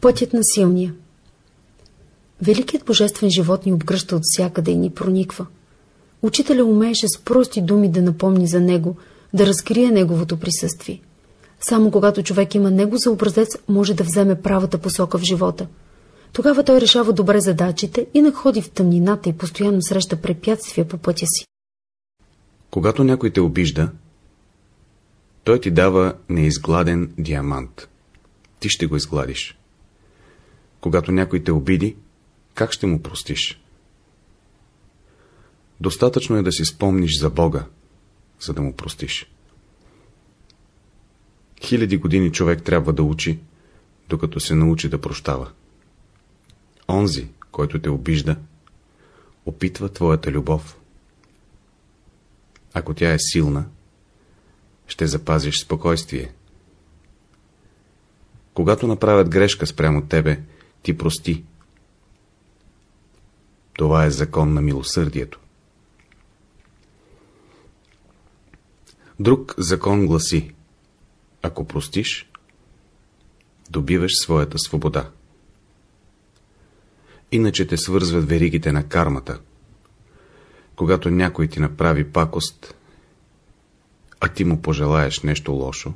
Пътят на силния Великият божествен живот ни обгръща от всякъде и ни прониква. Учителя умееше с прости думи да напомни за него, да разкрие неговото присъствие. Само когато човек има него за образец, може да вземе правата посока в живота. Тогава той решава добре задачите, и ходи в тъмнината и постоянно среща препятствия по пътя си. Когато някой те обижда, той ти дава неизгладен диамант. Ти ще го изгладиш. Когато някой те обиди, как ще му простиш? Достатъчно е да си спомниш за Бога, за да му простиш. Хиляди години човек трябва да учи, докато се научи да прощава. Онзи, който те обижда, опитва твоята любов. Ако тя е силна, ще запазиш спокойствие. Когато направят грешка спрямо тебе, ти прости. Това е закон на милосърдието. Друг закон гласи Ако простиш, добиваш своята свобода. Иначе те свързват веригите на кармата. Когато някой ти направи пакост, а ти му пожелаеш нещо лошо,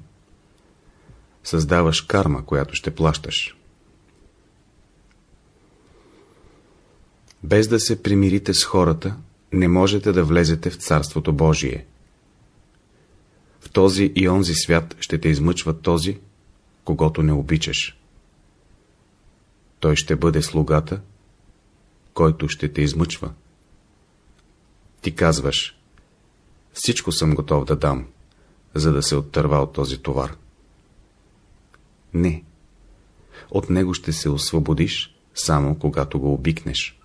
създаваш карма, която ще плащаш. Без да се примирите с хората, не можете да влезете в Царството Божие. В този и онзи свят ще те измъчва този, когато не обичаш. Той ще бъде слугата, който ще те измъчва. Ти казваш, всичко съм готов да дам, за да се оттърва от този товар. Не. От него ще се освободиш, само когато го обикнеш.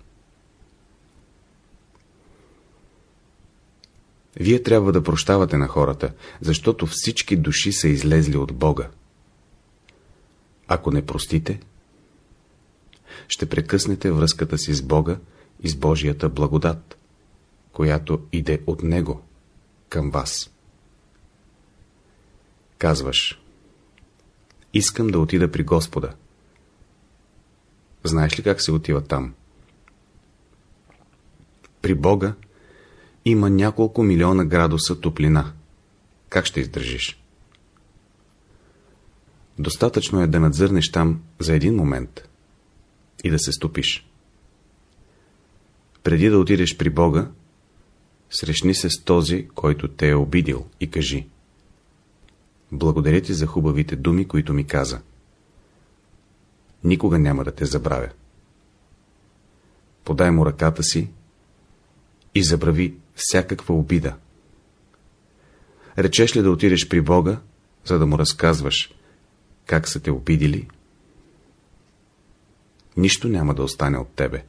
Вие трябва да прощавате на хората, защото всички души са излезли от Бога. Ако не простите, ще прекъснете връзката си с Бога и с Божията благодат, която иде от Него към вас. Казваш, искам да отида при Господа. Знаеш ли как се отива там? При Бога има няколко милиона градуса топлина. Как ще издържиш? Достатъчно е да надзърнеш там за един момент и да се стопиш. Преди да отидеш при Бога, срещни се с този, който те е обидил и кажи Благодаря ти за хубавите думи, които ми каза. Никога няма да те забравя. Подай му ръката си и забрави всякаква обида. Речеш ли да отидеш при Бога, за да му разказваш как са те обидили? Нищо няма да остане от тебе.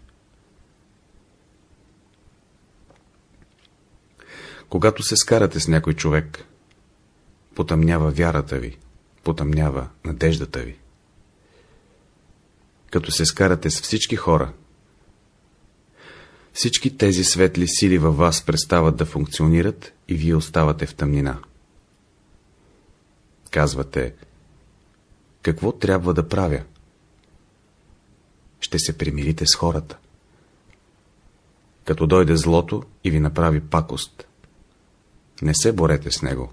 Когато се скарате с някой човек, потъмнява вярата ви, потъмнява надеждата ви. Като се скарате с всички хора, всички тези светли сили във вас престават да функционират и вие оставате в тъмнина. Казвате, какво трябва да правя? Ще се примирите с хората. Като дойде злото и ви направи пакост, не се борете с него.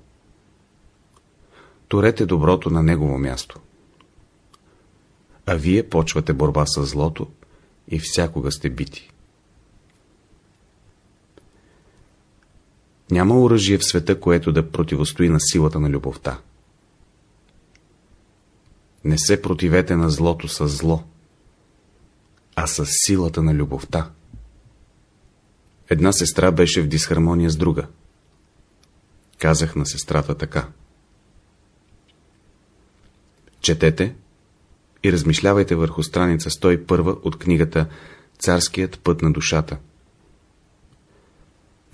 Турете доброто на негово място. А вие почвате борба с злото и всякога сте бити. Няма оръжие в света, което да противостои на силата на любовта. Не се противете на злото с зло, а с силата на любовта. Една сестра беше в дисхармония с друга. Казах на сестрата така. Четете и размишлявайте върху страница 101 от книгата Царският път на душата.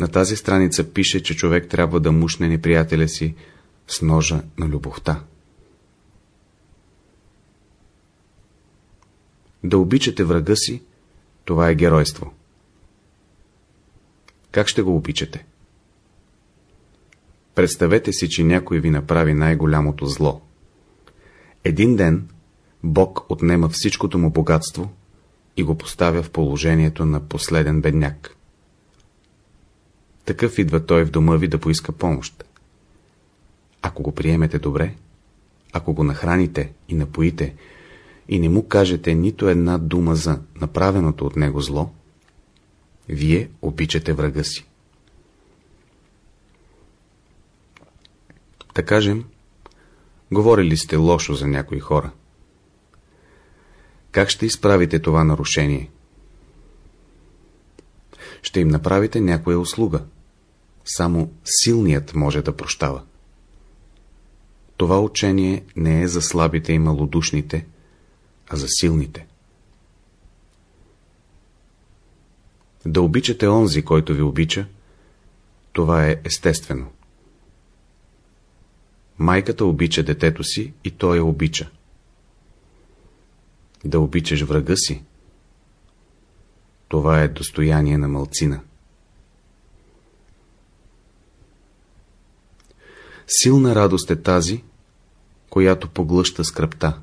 На тази страница пише, че човек трябва да мушне неприятеля си с ножа на любовта. Да обичате врага си, това е геройство. Как ще го обичате? Представете си, че някой ви направи най-голямото зло. Един ден Бог отнема всичкото му богатство и го поставя в положението на последен бедняк. Такъв идва той в дома ви да поиска помощ. Ако го приемете добре, ако го нахраните и напоите, и не му кажете нито една дума за направеното от него зло, вие обичате врага си. Да кажем, говорили сте лошо за някои хора. Как ще изправите това нарушение? Ще им направите някоя услуга. Само силният може да прощава. Това учение не е за слабите и малодушните, а за силните. Да обичате онзи, който ви обича, това е естествено. Майката обича детето си и той я обича. Да обичаш врага си, това е достояние на мълцина. Силна радост е тази, която поглъща скръпта.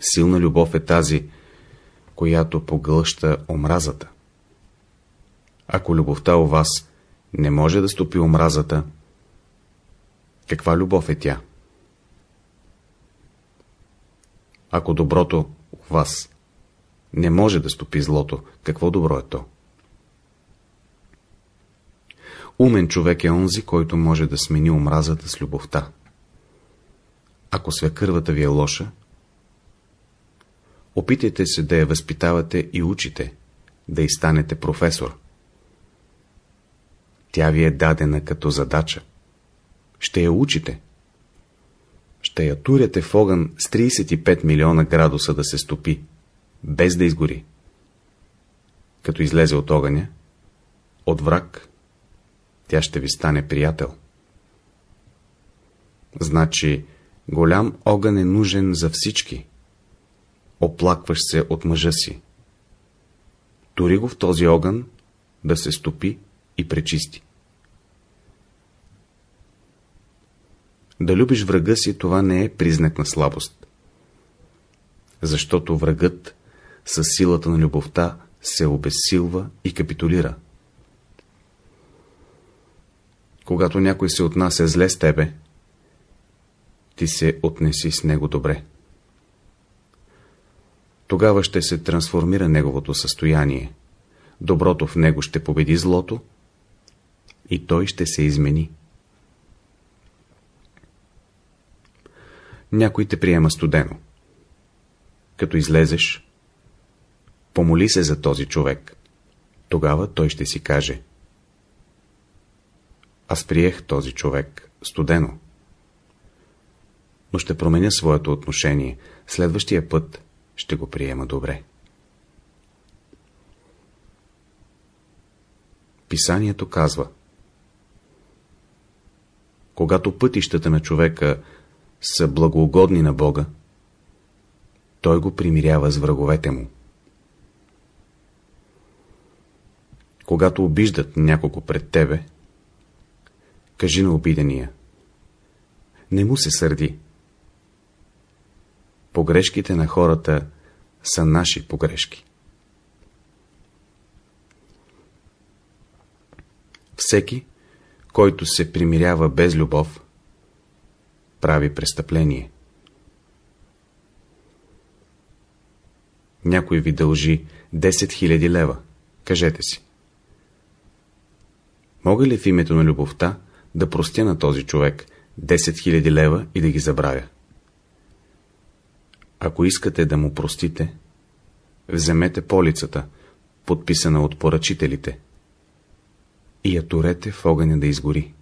Силна любов е тази, която поглъща омразата. Ако любовта у вас не може да стопи омразата, каква любов е тя? Ако доброто у вас не може да стопи злото, какво добро е то? Умен човек е онзи, който може да смени омразата с любовта. Ако свекървата ви е лоша, опитайте се да я възпитавате и учите, да и станете професор. Тя ви е дадена като задача. Ще я учите. Ще я туряте в огън с 35 милиона градуса да се стопи, без да изгори. Като излезе от огъня, от враг, тя ще ви стане приятел. Значи, голям огън е нужен за всички. Оплакваш се от мъжа си. Тори го в този огън да се стопи и пречисти. Да любиш врага си, това не е признак на слабост. Защото врагът със силата на любовта се обесилва и капитулира. Когато някой се отнася зле с тебе, ти се отнеси с него добре. Тогава ще се трансформира неговото състояние. Доброто в него ще победи злото и той ще се измени. Някой те приема студено. Като излезеш, помоли се за този човек. Тогава той ще си каже. Аз приех този човек студено. Но ще променя своето отношение. Следващия път ще го приема добре. Писанието казва Когато пътищата на човека са благоугодни на Бога, той го примирява с враговете му. Когато обиждат някого пред тебе, кажи на обидения. Не му се сърди. Погрешките на хората са наши погрешки. Всеки, който се примирява без любов, прави престъпление. Някой ви дължи 10 000 лева. Кажете си. Мога ли в името на любовта да простя на този човек 10 000 лева и да ги забравя? Ако искате да му простите, вземете полицата, подписана от поръчителите, и я турете в огъня да изгори.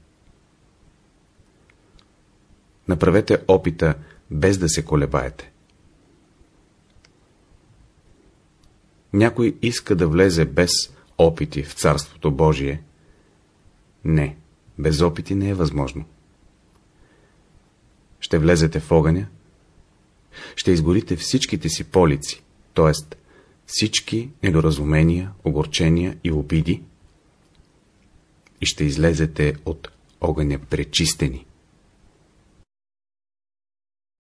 Направете опита, без да се колебаете. Някой иска да влезе без опити в Царството Божие. Не, без опити не е възможно. Ще влезете в огъня, ще изгорите всичките си полици, т.е. всички недоразумения, огорчения и обиди и ще излезете от огъня пречистени.